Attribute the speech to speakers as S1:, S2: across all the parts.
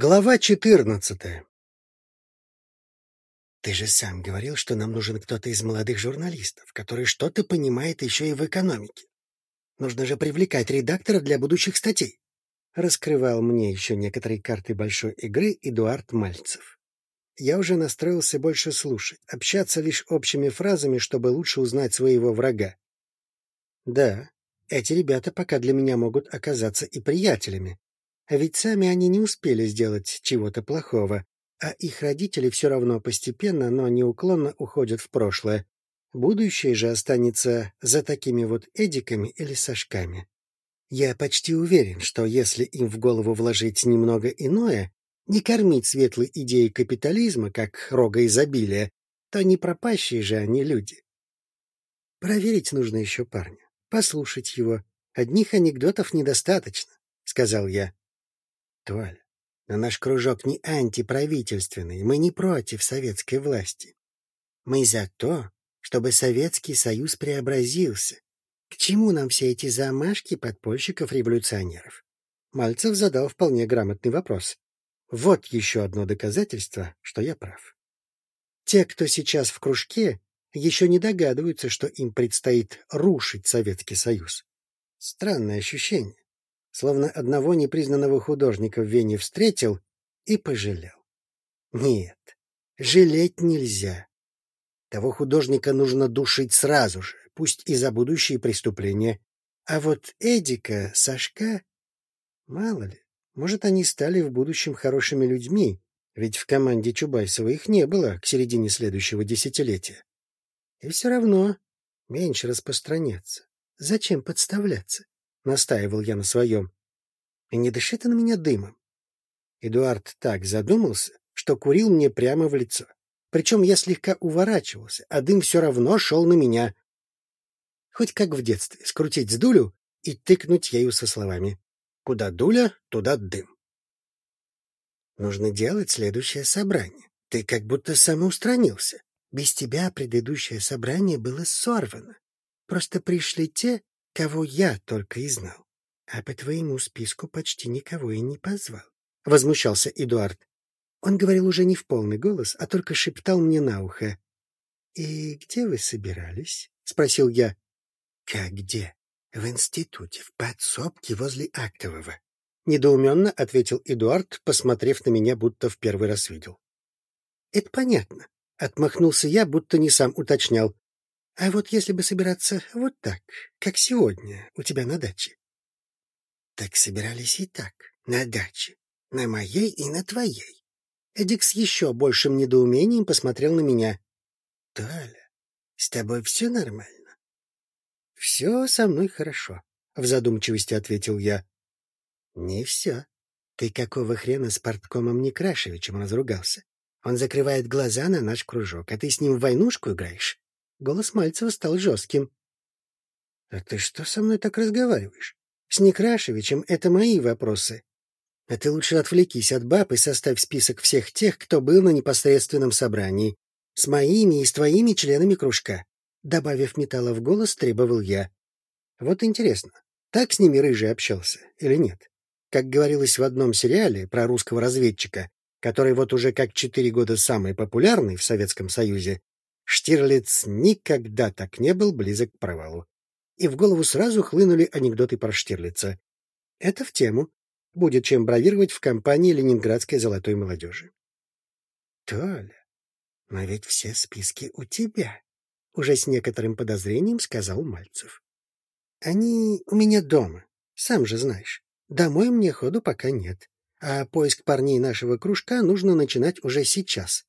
S1: Глава четырнадцатая «Ты же сам говорил, что нам нужен кто-то из молодых журналистов, который что-то понимает еще и в экономике. Нужно же привлекать редактора для будущих статей», — раскрывал мне еще некоторые карты большой игры Эдуард Мальцев. Я уже настроился больше слушать, общаться лишь общими фразами, чтобы лучше узнать своего врага. Да, эти ребята пока для меня могут оказаться и приятелями, ведь сами они не успели сделать чего-то плохого, а их родители все равно постепенно, но неуклонно уходят в прошлое. Будущее же останется за такими вот Эдиками или Сашками. Я почти уверен, что если им в голову вложить немного иное, не кормить светлой идеей капитализма, как рога изобилия, то не пропащие же они люди. Проверить нужно еще парня, послушать его. Одних анекдотов недостаточно, — сказал я. Толь, но наш кружок не антиправительственный, мы не против советской власти. Мы за то, чтобы Советский Союз преобразился. К чему нам все эти замашки подпольщиков-революционеров? Мальцев задал вполне грамотный вопрос. Вот еще одно доказательство, что я прав. Те, кто сейчас в кружке, еще не догадываются, что им предстоит рушить Советский Союз. Странное ощущение словно одного непризнанного художника в Вене встретил и пожалел. Нет, жалеть нельзя. Того художника нужно душить сразу же, пусть и за будущие преступления. А вот Эдика, Сашка... Мало ли, может, они стали в будущем хорошими людьми, ведь в команде Чубайсова их не было к середине следующего десятилетия. И все равно меньше распространяться. Зачем подставляться? Настаивал я на своем. И не дыши ты на меня дымом. Эдуард так задумался, что курил мне прямо в лицо. Причем я слегка уворачивался, а дым все равно шел на меня. Хоть как в детстве, скрутить с дулю и тыкнуть ею со словами. Куда дуля, туда дым. Нужно делать следующее собрание. Ты как будто самоустранился. Без тебя предыдущее собрание было сорвано. Просто пришли те, кого я только и знал. А по твоему списку почти никого и не позвал. Возмущался Эдуард. Он говорил уже не в полный голос, а только шептал мне на ухо. — И где вы собирались? — спросил я. — Как где? В институте, в подсобке возле Актового. Недоуменно ответил Эдуард, посмотрев на меня, будто в первый раз видел. — Это понятно. Отмахнулся я, будто не сам уточнял. А вот если бы собираться вот так, как сегодня у тебя на даче? Так собирались и так, на даче, на моей и на твоей. Эдик с еще большим недоумением посмотрел на меня. — Толя, с тобой все нормально? — Все со мной хорошо, — в задумчивости ответил я. — Не все. Ты какого хрена с порткомом Некрашевичем разругался? Он закрывает глаза на наш кружок, а ты с ним в войнушку играешь? Голос Мальцева стал жестким. — А ты что со мной так разговариваешь? С Некрашевичем это мои вопросы. А ты лучше отвлекись от баб и составь список всех тех, кто был на непосредственном собрании. С моими и с твоими членами кружка. Добавив металла в голос, требовал я. Вот интересно, так с ними Рыжий общался или нет? Как говорилось в одном сериале про русского разведчика, который вот уже как четыре года самый популярный в Советском Союзе, Штирлиц никогда так не был близок к провалу. И в голову сразу хлынули анекдоты про Штирлица. Это в тему. Будет чем бравировать в компании ленинградской золотой молодежи. — Толя, но ведь все списки у тебя, — уже с некоторым подозрением сказал Мальцев. — Они у меня дома, сам же знаешь. Домой мне ходу пока нет, а поиск парней нашего кружка нужно начинать уже сейчас.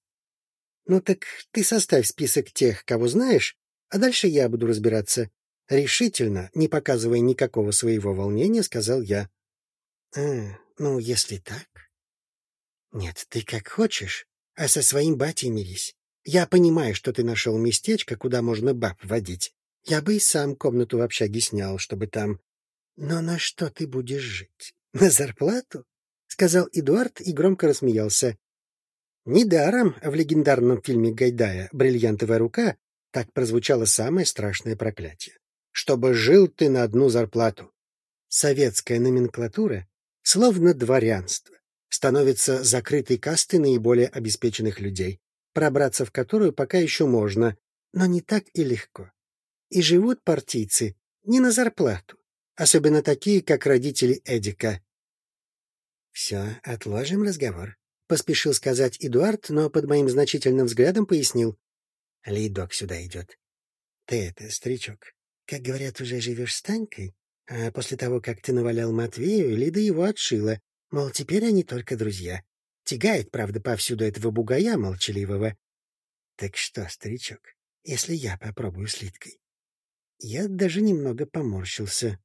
S1: Ну так ты составь список тех, кого знаешь, а дальше я буду разбираться. Решительно, не показывая никакого своего волнения, сказал я. А, ну, если так. Нет, ты как хочешь, а со своим батей мирись. Я понимаю, что ты нашел местечко, куда можно баб водить. Я бы и сам комнату в общаге снял, чтобы там... Но на что ты будешь жить? На зарплату? — сказал Эдуард и громко рассмеялся. Недаром в легендарном фильме Гайдая «Бриллиантовая рука» так прозвучало самое страшное проклятие. «Чтобы жил ты на одну зарплату». Советская номенклатура словно дворянство. становится закрытой кастой наиболее обеспеченных людей, пробраться в которую пока еще можно, но не так и легко. И живут партийцы не на зарплату, особенно такие, как родители Эдика. «Все, отложим разговор», — поспешил сказать Эдуард, но под моим значительным взглядом пояснил. «Лидок сюда идет. Ты это, старичок, как говорят, уже живешь с Танькой? А после того, как ты навалял Матвею, Лида его отшила, мол, теперь они только друзья. Тягает, правда, повсюду этого бугая молчаливого. Так что, старичок, если я попробую с Лидкой? Я даже немного поморщился.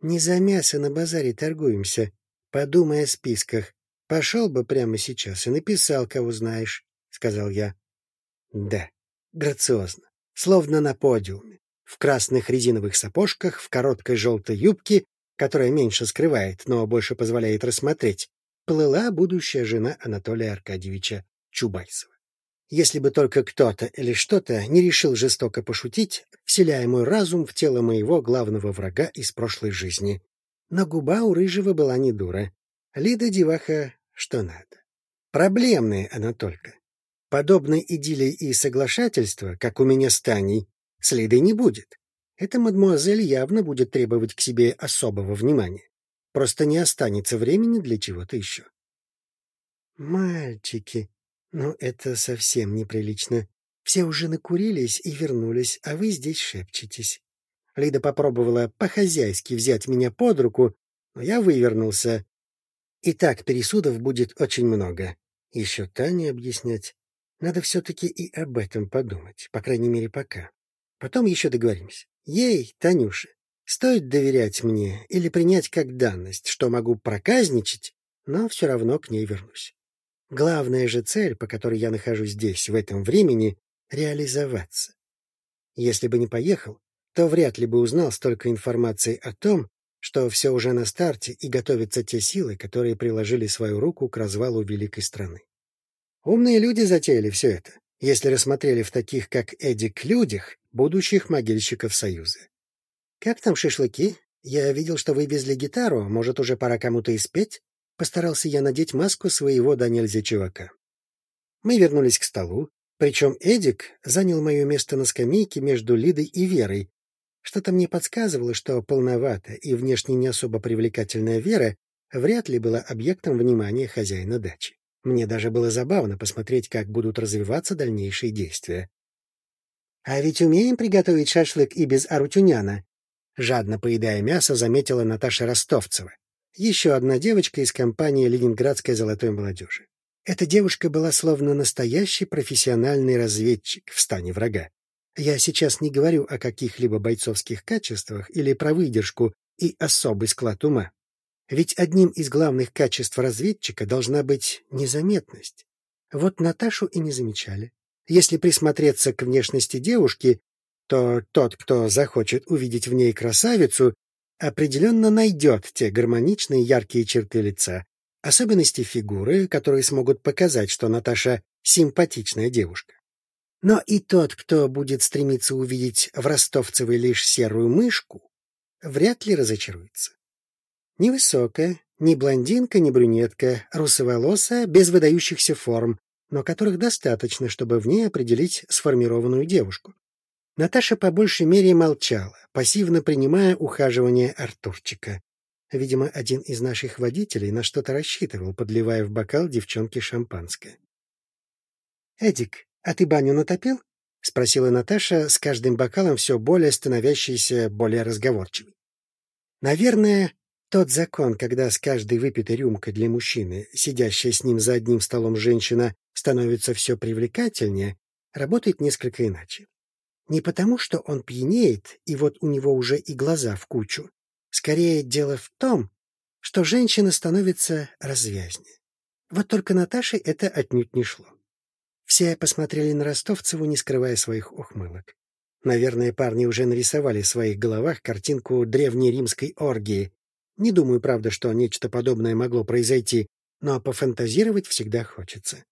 S1: Не за мясо на базаре торгуемся. Подумай о списках. Пошел бы прямо сейчас и написал, кого знаешь, — сказал я. Да, грациозно, словно на подиуме в красных резиновых сапожках, в короткой желтой юбке, которая меньше скрывает, но больше позволяет рассмотреть, плыла будущая жена Анатолия Аркадьевича Чубайсова. Если бы только кто-то или что-то не решил жестоко пошутить, вселяя мой разум в тело моего главного врага из прошлой жизни. Но губа у Рыжего была не дура. Лида деваха что надо. Проблемная она только. Подобной идиллии и соглашательства, как у меня с Таней, следы не будет. Эта мадмуазель явно будет требовать к себе особого внимания. Просто не останется времени для чего-то еще. «Мальчики, ну это совсем неприлично. Все уже накурились и вернулись, а вы здесь шепчетесь». Лида попробовала по-хозяйски взять меня под руку, но я вывернулся. И так пересудов будет очень много. Еще Тане объяснять. Надо все-таки и об этом подумать, по крайней мере, пока. Потом еще договоримся. Ей, Танюше, стоит доверять мне или принять как данность, что могу проказничать, но все равно к ней вернусь. Главная же цель, по которой я нахожусь здесь в этом времени — реализоваться. Если бы не поехал, то вряд ли бы узнал столько информации о том, что все уже на старте и готовятся те силы, которые приложили свою руку к развалу великой страны. Умные люди затеяли все это, если рассмотрели в таких, как Эдик, людях будущих могильщиков Союза. «Как там шашлыки? Я видел, что вы везли гитару. Может, уже пора кому-то и спеть?» Постарался я надеть маску своего нельзя чувака. Мы вернулись к столу, причем Эдик занял мое место на скамейке между Лидой и Верой. Что-то мне подсказывало, что полноватая и внешне не особо привлекательная Вера вряд ли была объектом внимания хозяина дачи. Мне даже было забавно посмотреть, как будут развиваться дальнейшие действия. «А ведь умеем приготовить шашлык и без арутюняна», — жадно поедая мясо, заметила Наташа Ростовцева, еще одна девочка из компании Ленинградской золотой молодежи. Эта девушка была словно настоящий профессиональный разведчик в стане врага. Я сейчас не говорю о каких-либо бойцовских качествах или про выдержку и особый склад ума. Ведь одним из главных качеств разведчика должна быть незаметность. Вот Наташу и не замечали. Если присмотреться к внешности девушки, то тот, кто захочет увидеть в ней красавицу, определенно найдет те гармоничные яркие черты лица, особенности фигуры, которые смогут показать, что Наташа симпатичная девушка. Но и тот, кто будет стремиться увидеть в Ростовцевой лишь серую мышку, вряд ли разочаруется. Невысокая, ни блондинка, ни брюнетка, русоволосая, без выдающихся форм, но которых достаточно, чтобы в ней определить сформированную девушку. Наташа по большей мере молчала, пассивно принимая ухаживание Артурчика. Видимо, один из наших водителей на что-то рассчитывал, подливая в бокал девчонке шампанское. — Эдик, а ты баню натопил? — спросила Наташа, с каждым бокалом все более становящейся более разговорчивой. Наверное, тот закон, когда с каждой выпитой рюмкой для мужчины, сидящая с ним за одним столом женщина, становится все привлекательнее, работает несколько иначе. Не потому, что он пьянеет, и вот у него уже и глаза в кучу. Скорее, дело в том, что женщина становится развязнее. Вот только Наташе это отнюдь не шло. Все посмотрели на Ростовцеву, не скрывая своих ухмылок. Наверное, парни уже нарисовали в своих головах картинку древней римской оргии. Не думаю, правда, что нечто подобное могло произойти, но пофантазировать всегда хочется.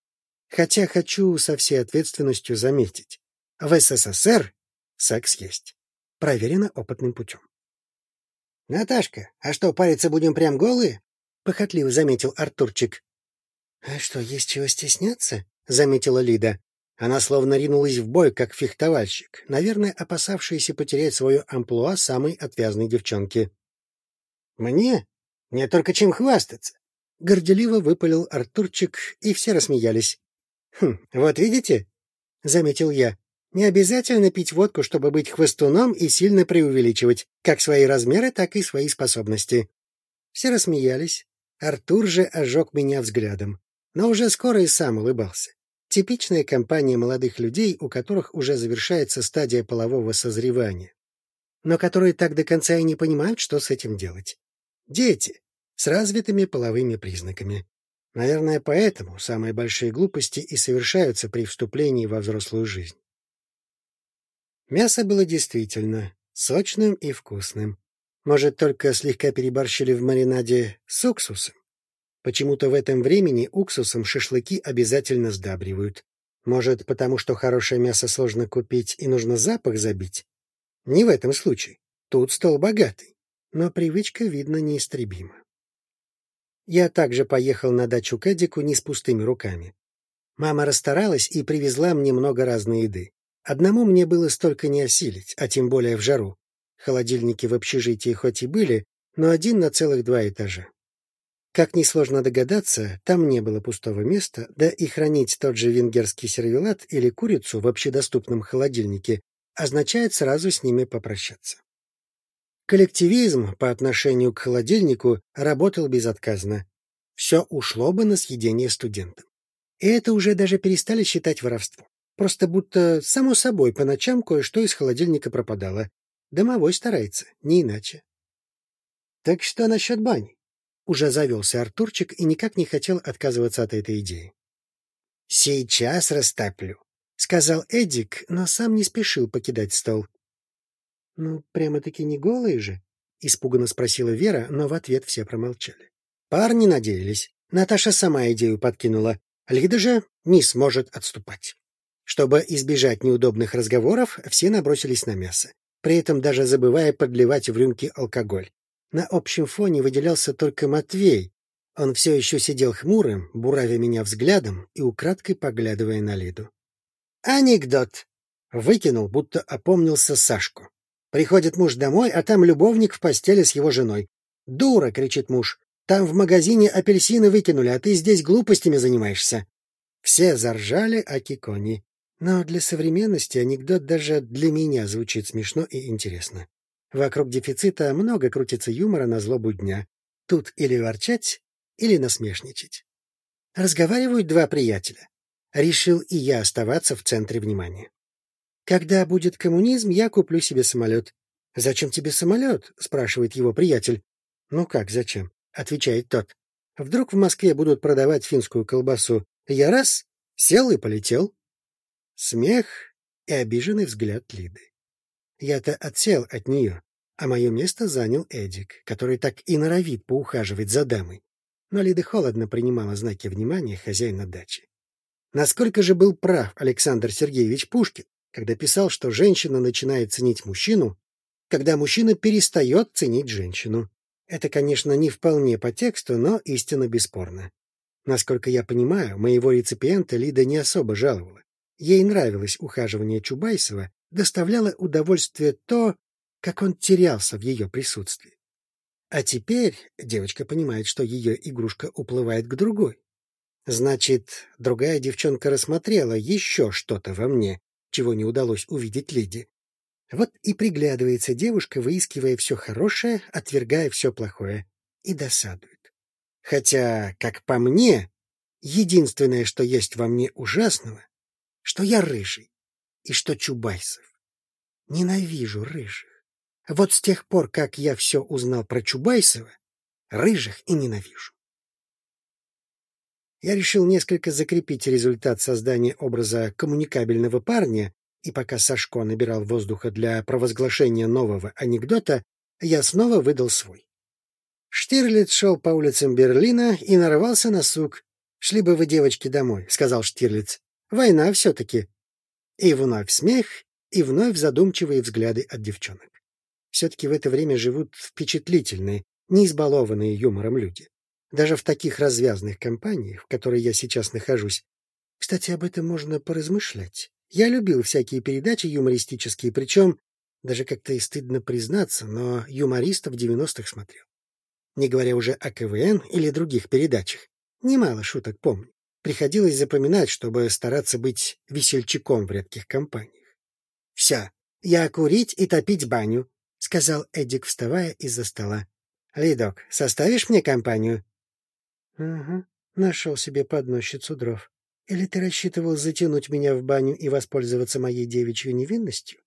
S1: Хотя хочу со всей ответственностью заметить. В СССР секс есть. Проверено опытным путем. — Наташка, а что, париться будем прям голые? — похотливо заметил Артурчик. «А что, есть чего стесняться?» — заметила Лида. Она словно ринулась в бой, как фехтовальщик, наверное, опасавшаяся потерять свое амплуа самой отвязной девчонки. «Мне? Мне только чем хвастаться!» — горделиво выпалил Артурчик, и все рассмеялись. «Хм, вот видите?» — заметил я. «Не обязательно пить водку, чтобы быть хвостуном и сильно преувеличивать как свои размеры, так и свои способности». Все рассмеялись. Артур же ожег меня взглядом, но уже скоро и сам улыбался. Типичная компания молодых людей, у которых уже завершается стадия полового созревания, но которые так до конца и не понимают, что с этим делать. Дети с развитыми половыми признаками. Наверное, поэтому самые большие глупости и совершаются при вступлении во взрослую жизнь. Мясо было действительно сочным и вкусным. Может, только слегка переборщили в маринаде с уксусом? Почему-то в этом времени уксусом шашлыки обязательно сдабривают. Может, потому что хорошее мясо сложно купить и нужно запах забить? Не в этом случае. Тут стол богатый. Но привычка, видно, неистребима. Я также поехал на дачу к Эдику не с пустыми руками. Мама расстаралась и привезла мне много разной еды. Одному мне было столько не осилить, а тем более в жару. Холодильники в общежитии хоть и были, но один на целых два этажа. Как несложно догадаться, там не было пустого места, да и хранить тот же венгерский сервелат или курицу в общедоступном холодильнике означает сразу с ними попрощаться. Коллективизм по отношению к холодильнику работал безотказно. Все ушло бы на съедение студентам. И это уже даже перестали считать воровством. Просто будто само собой по ночам кое-что из холодильника пропадало. Домовой старается, не иначе. Так что насчет бани? Уже завелся Артурчик и никак не хотел отказываться от этой идеи. «Сейчас растоплю», — сказал Эдик, но сам не спешил покидать стол. «Ну, прямо-таки не голые же?» — испуганно спросила Вера, но в ответ все промолчали. Парни надеялись. Наташа сама идею подкинула. Лида же не сможет отступать. Чтобы избежать неудобных разговоров, все набросились на мясо, при этом даже забывая подливать в рюмки алкоголь. На общем фоне выделялся только Матвей. Он все еще сидел хмурым, буравя меня взглядом и украдкой поглядывая на Лиду. «Анекдот!» — выкинул, будто опомнился Сашку. Приходит муж домой, а там любовник в постели с его женой. «Дура!» — кричит муж. «Там в магазине апельсины выкинули, а ты здесь глупостями занимаешься». Все заржали о Кикони. Но для современности анекдот даже для меня звучит смешно и интересно. Вокруг дефицита много крутится юмора на злобу дня. Тут или ворчать, или насмешничать. Разговаривают два приятеля. Решил и я оставаться в центре внимания. Когда будет коммунизм, я куплю себе самолет. «Зачем тебе самолет?» — спрашивает его приятель. «Ну как, зачем?» — отвечает тот. «Вдруг в Москве будут продавать финскую колбасу. Я раз — сел и полетел». Смех и обиженный взгляд Лиды. Я-то отсел от нее, а мое место занял Эдик, который так и норовит поухаживать за дамой. Но Лида холодно принимала знаки внимания хозяина дачи. Насколько же был прав Александр Сергеевич Пушкин, когда писал, что женщина начинает ценить мужчину, когда мужчина перестает ценить женщину. Это, конечно, не вполне по тексту, но истина бесспорна. Насколько я понимаю, моего реципиента Лида не особо жаловала. Ей нравилось ухаживание Чубайсова, доставляло удовольствие то, как он терялся в ее присутствии. А теперь девочка понимает, что ее игрушка уплывает к другой. Значит, другая девчонка рассмотрела еще что-то во мне, чего не удалось увидеть Лиде. Вот и приглядывается девушка, выискивая все хорошее, отвергая все плохое, и досадует. Хотя, как по мне, единственное, что есть во мне ужасного, что я рыжий и что Чубайсов. Ненавижу рыжих. Вот с тех пор, как я все узнал про Чубайсова, рыжих и ненавижу. Я решил несколько закрепить результат создания образа коммуникабельного парня, и пока Сашко набирал воздуха для провозглашения нового анекдота, я снова выдал свой. Штирлиц шел по улицам Берлина и нарвался на сук. «Шли бы вы, девочки, домой», — сказал Штирлиц. «Война все-таки». И вновь смех, и вновь задумчивые взгляды от девчонок. Все-таки в это время живут впечатлительные, не избалованные юмором люди. даже в таких развязных компаниях, в которой я сейчас нахожусь. Кстати, об этом можно поразмышлять. Я любил всякие передачи юмористические, причем, даже как-то и стыдно признаться, но юмористов в 90-х смотрел. Не говоря уже о КВН или других передачах. Немало шуток помню. Приходилось запоминать, чтобы стараться быть весельчаком в редких компаниях. — Все, я курить и топить баню, — сказал Эдик, вставая из-за стола. — Лидок, составишь мне компанию? — Угу, нашел себе подносчицу дров. Или ты рассчитывал затянуть меня в баню и воспользоваться моей девичьей невинностью?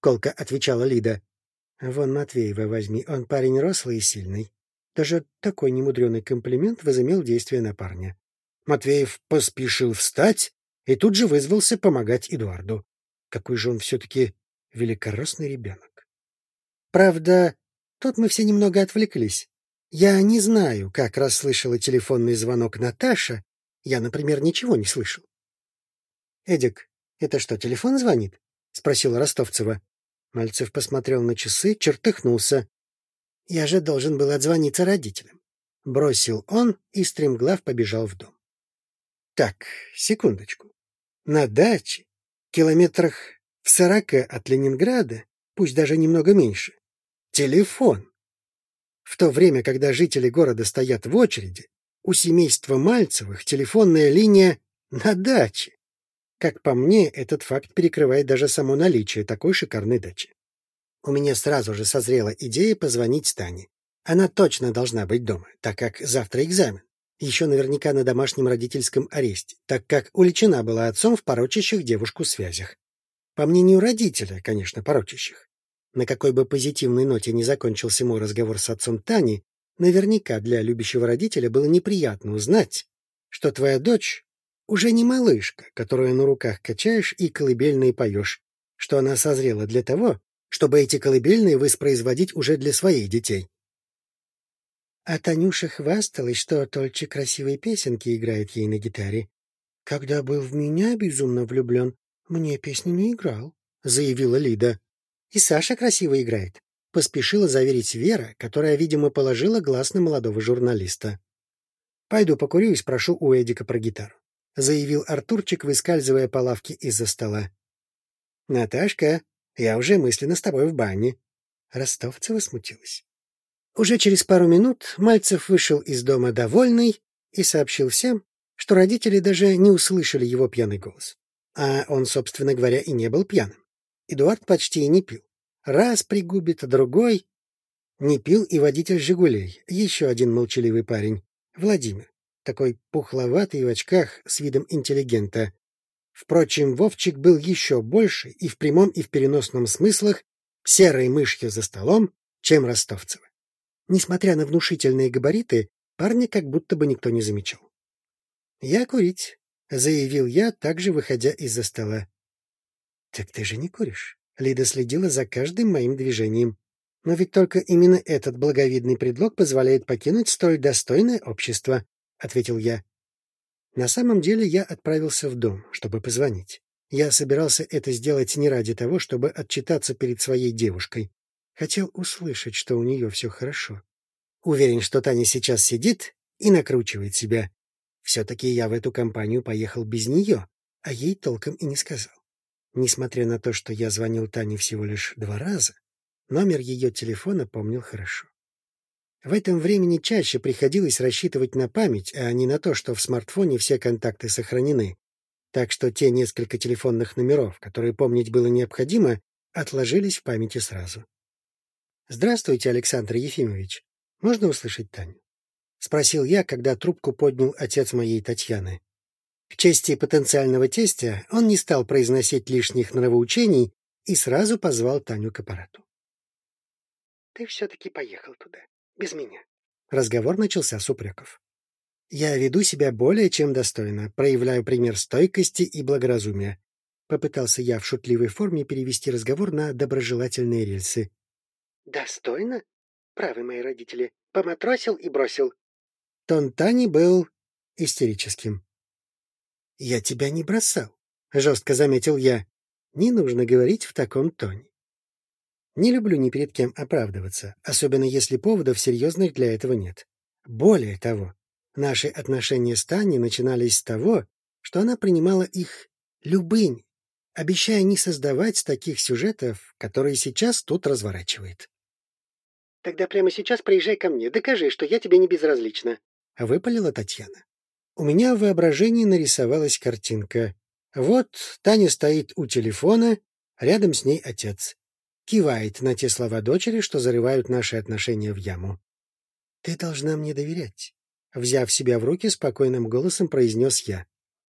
S1: Колка отвечала Лида. — Вон Матвеева возьми, он парень рослый и сильный. Даже такой немудренный комплимент возымел действие на парня. Матвеев поспешил встать и тут же вызвался помогать Эдуарду. Какой же он все-таки великоросный ребенок. Правда, тут мы все немного отвлеклись. Я не знаю, как расслышала телефонный звонок Наташа. Я, например, ничего не слышал. — Эдик, это что, телефон звонит? — спросила Ростовцева. Мальцев посмотрел на часы, чертыхнулся. — Я же должен был отзвониться родителям. Бросил он и стремглав побежал в дом. Так, секундочку. На даче, километрах в сорока от Ленинграда, пусть даже немного меньше, телефон. В то время, когда жители города стоят в очереди, у семейства Мальцевых телефонная линия на даче. Как по мне, этот факт перекрывает даже само наличие такой шикарной дачи. У меня сразу же созрела идея позвонить Тане. Она точно должна быть дома, так как завтра экзамен еще наверняка на домашнем родительском аресте, так как уличена была отцом в порочащих девушку связях. По мнению родителя, конечно, порочащих. На какой бы позитивной ноте не закончился мой разговор с отцом Тани, наверняка для любящего родителя было неприятно узнать, что твоя дочь уже не малышка, которую на руках качаешь и колыбельные поешь, что она созрела для того, чтобы эти колыбельные воспроизводить уже для своих детей, а Танюша хвасталась, что только красивые песенки играет ей на гитаре. Когда был в меня безумно влюблен, мне песни не играл, — заявила Лида. И Саша красиво играет, — поспешила заверить Вера, которая, видимо, положила глаз на молодого журналиста. Пойду покурю и спрошу у Эдика про гитару, — заявил Артурчик, выскальзывая по лавке из-за стола. — Наташка, я уже мысленно с тобой в бане. Ростовцева смутилась. Уже через пару минут Мальцев вышел из дома довольный и сообщил всем, что родители даже не услышали его пьяный голос. А он, собственно говоря, и не был пьяным. Эдуард почти и не пил. Раз пригубит, а другой... Не пил и водитель «Жигулей», еще один молчаливый парень, Владимир, такой пухловатый в очках с видом интеллигента. Впрочем, Вовчик был еще больше и в прямом, и в переносном смыслах серой мышью за столом, чем Ростовцева. Несмотря на внушительные габариты, парня как будто бы никто не замечал. «Я курить», — заявил я, также выходя из-за стола. «Так ты же не куришь». Лида следила за каждым моим движением. Но ведь только именно этот благовидный предлог позволяет покинуть столь достойное общество, — ответил я. На самом деле я отправился в дом, чтобы позвонить. Я собирался это сделать не ради того, чтобы отчитаться перед своей девушкой. Хотел услышать, что у нее все хорошо. Уверен, что Таня сейчас сидит и накручивает себя. Все-таки я в эту компанию поехал без нее, а ей толком и не сказал. Несмотря на то, что я звонил Тане всего лишь два раза, номер ее телефона помнил хорошо. В этом времени чаще приходилось рассчитывать на память, а не на то, что в смартфоне все контакты сохранены. Так что те несколько телефонных номеров, которые помнить было необходимо, отложились в памяти сразу. «Здравствуйте, Александр Ефимович. Можно услышать Таню?» — спросил я, когда трубку поднял отец моей Татьяны. В чести потенциального тестя он не стал произносить лишних нравоучений и сразу позвал Таню к аппарату. «Ты все-таки поехал туда, без меня». Разговор начался с упреков. «Я веду себя более чем достойно, проявляю пример стойкости и благоразумия». Попытался я в шутливой форме перевести разговор на доброжелательные рельсы. Достойно? Правы мои родители. Поматросил и бросил. Тон Тани был истерическим. «Я тебя не бросал», — жестко заметил я. «Не нужно говорить в таком тоне». Не люблю ни перед кем оправдываться, особенно если поводов серьезных для этого нет. Более того, наши отношения с Таней начинались с того, что она принимала их любыми, обещая не создавать таких сюжетов, которые сейчас тут разворачивает. «Тогда прямо сейчас приезжай ко мне, докажи, что я тебе не безразлична», — выпалила Татьяна. У меня в воображении нарисовалась картинка. Вот Таня стоит у телефона, рядом с ней отец. Кивает на те слова дочери, что зарывают наши отношения в яму. «Ты должна мне доверять», — взяв себя в руки, спокойным голосом произнес я.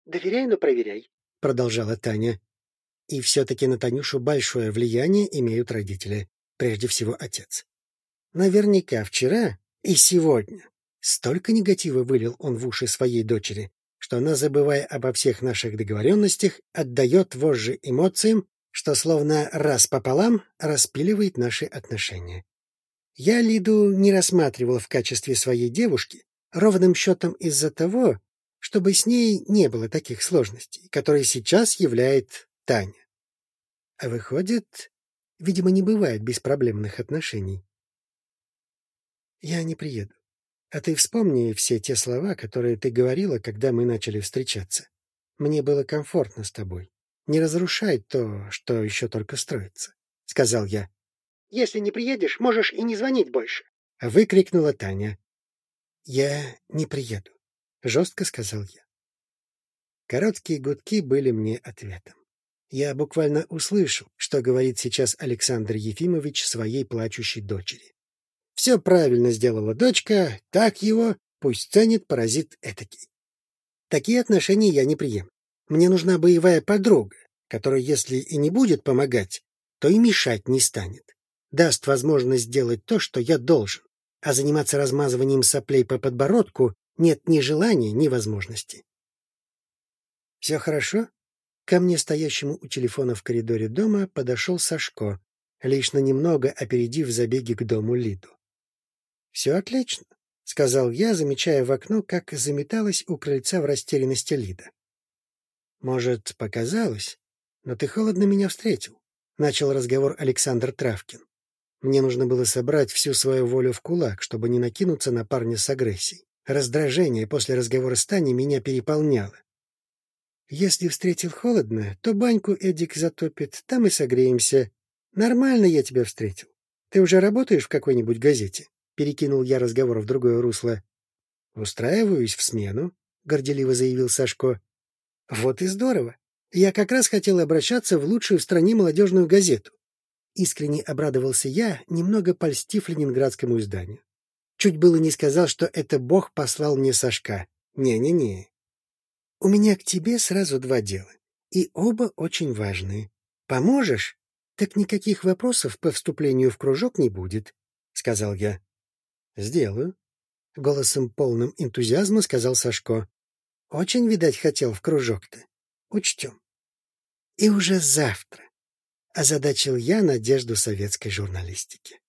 S1: «Доверяй, но проверяй», — продолжала Таня. И все-таки на Танюшу большое влияние имеют родители, прежде всего отец. Наверняка вчера и сегодня столько негатива вылил он в уши своей дочери, что она, забывая обо всех наших договоренностях, отдает вожжи эмоциям, что словно раз пополам распиливает наши отношения. Я Лиду не рассматривал в качестве своей девушки, ровным счетом из-за того, чтобы с ней не было таких сложностей, которые сейчас являет Таня. А выходит, видимо, не бывает беспроблемных отношений. Я не приеду. А ты вспомни все те слова, которые ты говорила, когда мы начали встречаться. Мне было комфортно с тобой. Не разрушай то, что еще только строится, — сказал я. — Если не приедешь, можешь и не звонить больше, — выкрикнула Таня. — Я не приеду, — жестко сказал я. Короткие гудки были мне ответом. Я буквально услышал, что говорит сейчас Александр Ефимович своей плачущей дочери. Все правильно сделала дочка, так его, пусть ценит паразит этакий. Такие отношения я не прием. Мне нужна боевая подруга, которая, если и не будет помогать, то и мешать не станет. Даст возможность сделать то, что я должен. А заниматься размазыванием соплей по подбородку нет ни желания, ни возможности. — Все хорошо? Ко мне, стоящему у телефона в коридоре дома, подошел Сашко, лишь на немного опередив забеги к дому Лиду. — Все отлично, — сказал я, замечая в окно, как заметалась у крыльца в растерянности Лида. — Может, показалось, но ты холодно меня встретил, — начал разговор Александр Травкин. Мне нужно было собрать всю свою волю в кулак, чтобы не накинуться на парня с агрессией. Раздражение после разговора с Таней меня переполняло. Если встретил холодно, то баньку Эдик затопит, там и согреемся. Нормально я тебя встретил. Ты уже работаешь в какой-нибудь газете? Перекинул я разговор в другое русло. Устраиваюсь в смену, горделиво заявил Сашко. Вот и здорово. Я как раз хотел обращаться в лучшую в стране молодежную газету. Искренне обрадовался я, немного польстив ленинградскому изданию. Чуть было не сказал, что это Бог послал мне Сашка. Не-не-не, у меня к тебе сразу два дела, и оба очень важные. Поможешь? Так никаких вопросов по вступлению в кружок не будет, — сказал я. — Сделаю. Голосом полным энтузиазма сказал Сашко. — Очень, видать, хотел в кружок-то. Учтем. И уже завтра озадачил я надежду советской журналистики.